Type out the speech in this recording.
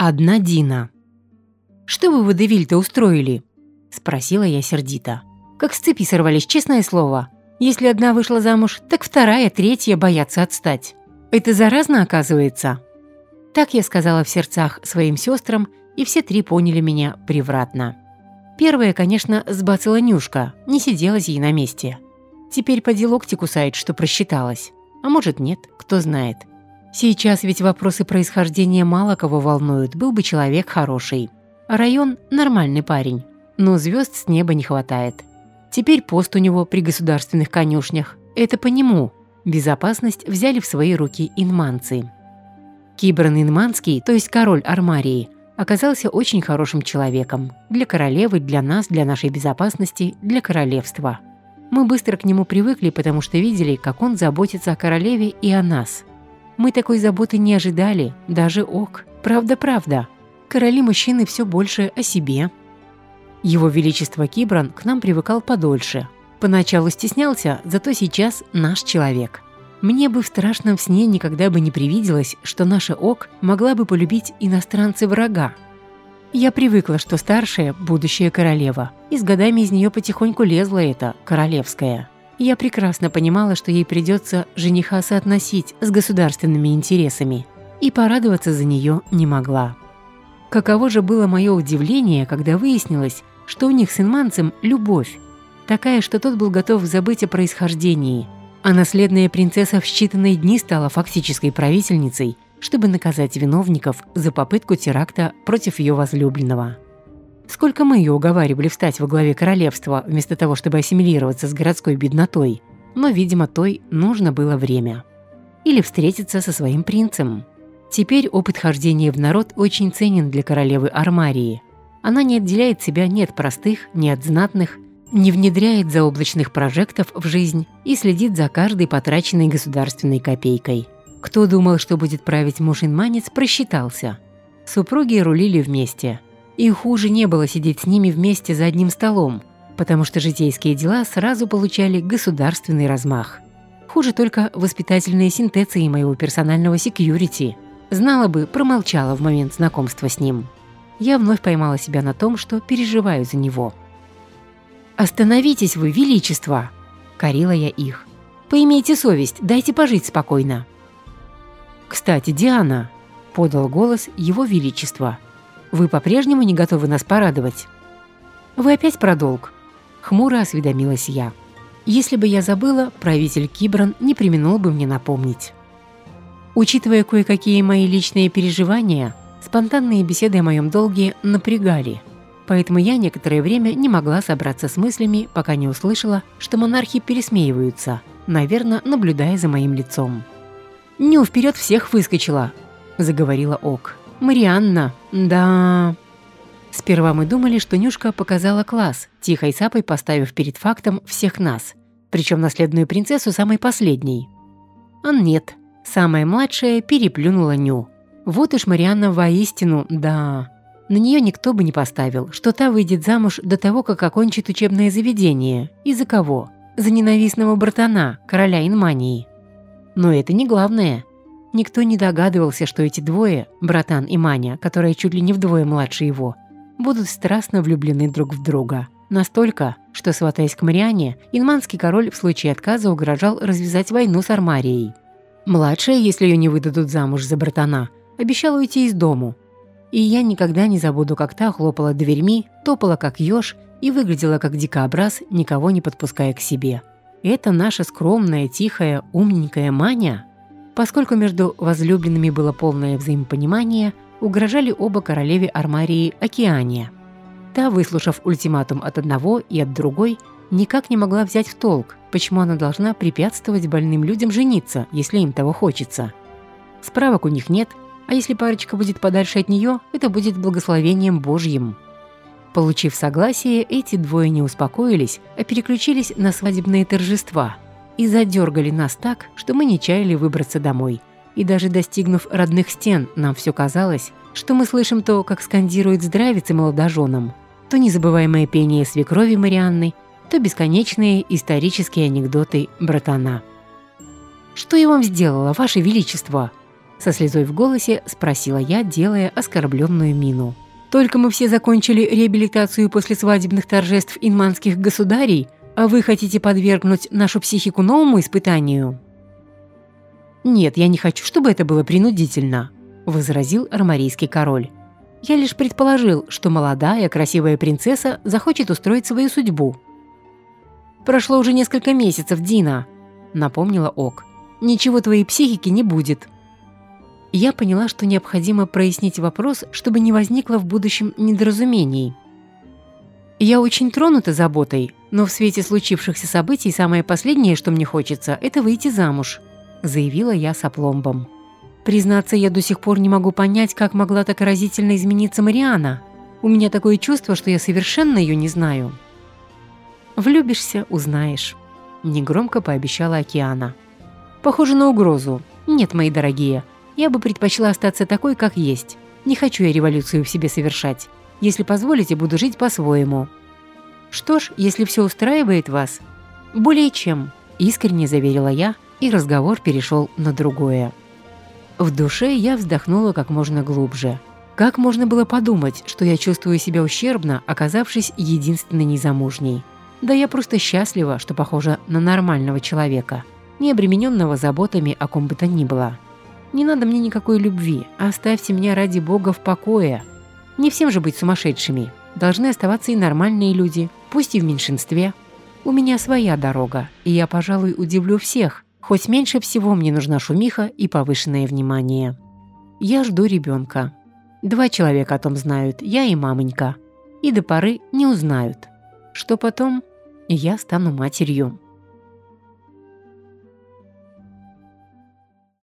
Одна Дина. «Что вы в Эдевиль-то устроили?» – спросила я сердито. «Как с цепи сорвались, честное слово. Если одна вышла замуж, так вторая, третья боятся отстать. Это заразно, оказывается?» Так я сказала в сердцах своим сестрам, и все три поняли меня превратно. Первая, конечно, сбацала Нюшка, не сиделась ей на месте. Теперь поди локти кусает, что просчиталась. А может нет, кто знает. Сейчас ведь вопросы происхождения мало кого волнуют, был бы человек хороший. Район – нормальный парень, но звезд с неба не хватает. Теперь пост у него при государственных конюшнях. Это по нему. Безопасность взяли в свои руки инманцы. Кибран Инманский, то есть король Армарии, оказался очень хорошим человеком. Для королевы, для нас, для нашей безопасности, для королевства. Мы быстро к нему привыкли, потому что видели, как он заботится о королеве и о нас. Мы такой заботы не ожидали, даже ок. Правда-правда. Короли-мужчины все больше о себе. Его Величество Кибран к нам привыкал подольше. Поначалу стеснялся, зато сейчас наш человек. Мне бы в страшном сне никогда бы не привиделось, что наша ок могла бы полюбить иностранцы врага. Я привыкла, что старшая – будущая королева, и с годами из нее потихоньку лезла эта королевская. Я прекрасно понимала, что ей придется жениха соотносить с государственными интересами, и порадоваться за нее не могла. Каково же было мое удивление, когда выяснилось, что у них с инманцем любовь, такая, что тот был готов забыть о происхождении, а наследная принцесса в считанные дни стала фактической правительницей – чтобы наказать виновников за попытку теракта против ее возлюбленного. Сколько мы ее уговаривали встать во главе королевства, вместо того, чтобы ассимилироваться с городской беднотой, но, видимо, той нужно было время. Или встретиться со своим принцем. Теперь опыт хождения в народ очень ценен для королевы Армарии. Она не отделяет себя ни от простых, ни от знатных, не внедряет заоблачных прожектов в жизнь и следит за каждой потраченной государственной копейкой – кто думал, что будет править муж-инманец, просчитался. Супруги рулили вместе. И хуже не было сидеть с ними вместе за одним столом, потому что житейские дела сразу получали государственный размах. Хуже только воспитательные синтеции моего персонального секьюрити. Знала бы, промолчала в момент знакомства с ним. Я вновь поймала себя на том, что переживаю за него. «Остановитесь вы, Величество!» – корила я их. «Поимейте совесть, дайте пожить спокойно». «Кстати, Диана», – подал голос Его Величество, – «вы по-прежнему не готовы нас порадовать?» «Вы опять про долг?» – хмуро осведомилась я. «Если бы я забыла, правитель Кибран не применул бы мне напомнить». Учитывая кое-какие мои личные переживания, спонтанные беседы о моем долге напрягали, поэтому я некоторое время не могла собраться с мыслями, пока не услышала, что монархи пересмеиваются, наверное, наблюдая за моим лицом. «Ню вперед всех выскочила», – заговорила Ок. «Марианна, да...» Сперва мы думали, что Нюшка показала класс, тихой сапой поставив перед фактом всех нас, причем наследную принцессу самой последней. А нет, самая младшая переплюнула Ню. Вот уж Марианна воистину, да... На нее никто бы не поставил, что та выйдет замуж до того, как окончит учебное заведение. И за кого? За ненавистного братана, короля Инмании. Но это не главное. Никто не догадывался, что эти двое, братан и Маня, которые чуть ли не вдвое младше его, будут страстно влюблены друг в друга. Настолько, что, сватаясь к Мариане, инманский король в случае отказа угрожал развязать войну с Армарией. Младшая, если ее не выдадут замуж за братана, обещала уйти из дому. И я никогда не забуду, как та хлопала дверьми, топала как еж и выглядела как дикобраз, никого не подпуская к себе. Это наша скромная, тихая, умненькая Маня? Поскольку между возлюбленными было полное взаимопонимание, угрожали оба королеве Армарии Океания. Та, выслушав ультиматум от одного и от другой, никак не могла взять в толк, почему она должна препятствовать больным людям жениться, если им того хочется. Справок у них нет, а если парочка будет подальше от нее, это будет благословением Божьим. Получив согласие, эти двое не успокоились, а переключились на свадебные торжества и задергали нас так, что мы не чаяли выбраться домой. И даже достигнув родных стен, нам все казалось, что мы слышим то, как скандирует здравицы молодоженам, то незабываемое пение свекрови Марианны, то бесконечные исторические анекдоты братана. «Что я вам сделала, Ваше Величество?» Со слезой в голосе спросила я, делая оскорбленную мину. «Только мы все закончили реабилитацию после свадебных торжеств инманских государей, вы хотите подвергнуть нашу психику новому испытанию?» «Нет, я не хочу, чтобы это было принудительно», – возразил армарийский король. «Я лишь предположил, что молодая, красивая принцесса захочет устроить свою судьбу». «Прошло уже несколько месяцев, Дина», – напомнила Ок. «Ничего твоей психики не будет». Я поняла, что необходимо прояснить вопрос, чтобы не возникло в будущем недоразумений. Я очень тронута заботой, но в свете случившихся событий самое последнее, что мне хочется, это выйти замуж, заявила я с опломбом. Признаться, я до сих пор не могу понять, как могла так разительно измениться Мариана. У меня такое чувство, что я совершенно ее не знаю. Влюбишься – узнаешь. Негромко пообещала Океана. Похоже на угрозу. Нет, мои дорогие, я бы предпочла остаться такой, как есть. Не хочу я революцию в себе совершать. Если позволите, буду жить по-своему. Что ж, если все устраивает вас, более чем, искренне заверила я, и разговор перешел на другое. В душе я вздохнула как можно глубже. Как можно было подумать, что я чувствую себя ущербно, оказавшись единственной незамужней? Да я просто счастлива, что похожа на нормального человека, не обремененного заботами о ком бы то ни было. Не надо мне никакой любви, оставьте меня ради Бога в покое. Не всем же быть сумасшедшими. Должны оставаться и нормальные люди, пусть и в меньшинстве. У меня своя дорога, и я, пожалуй, удивлю всех, хоть меньше всего мне нужна шумиха и повышенное внимание. Я жду ребенка. Два человека о том знают, я и мамонька. И до поры не узнают. Что потом? Я стану матерью.